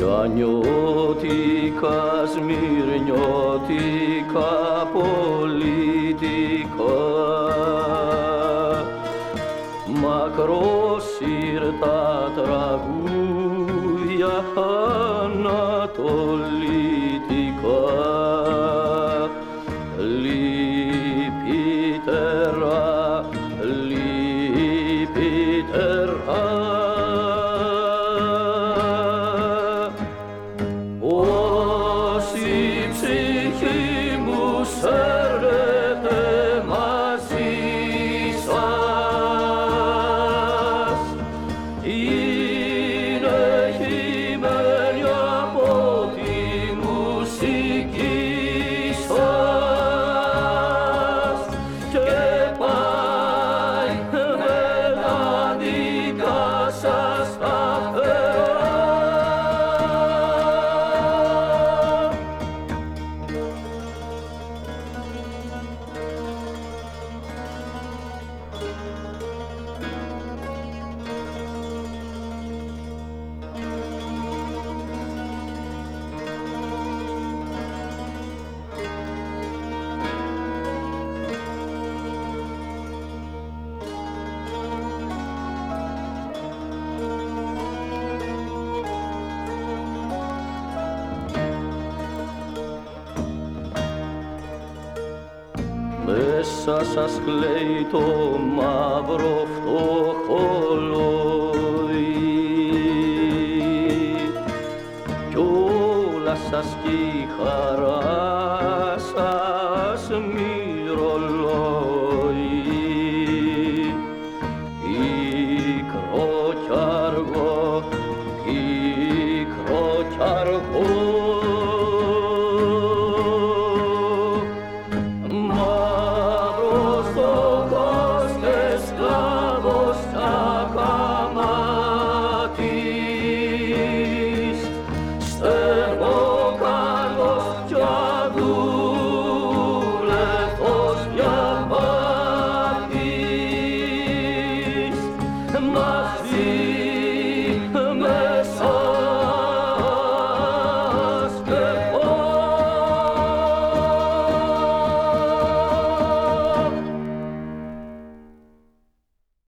για νιώτικα, σμυρνιώτικα, πολιτικά. Μακρόσυρτα τραγούδια ανατολίτικα. Λυπητέρα, λυπητέρα μέσα σας κλαίει το μαύρο φτωχολόι. Κι όλα σας κι η χαρά σας